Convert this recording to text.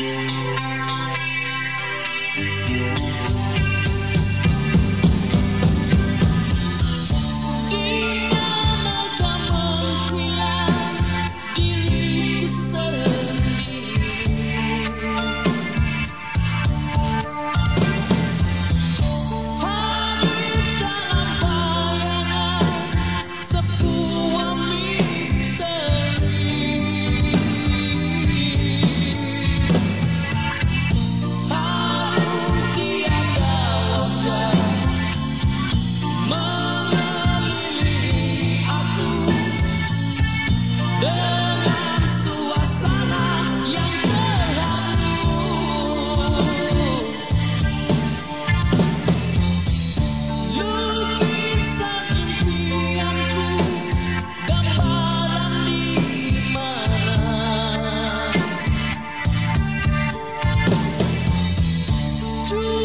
Yeah. true.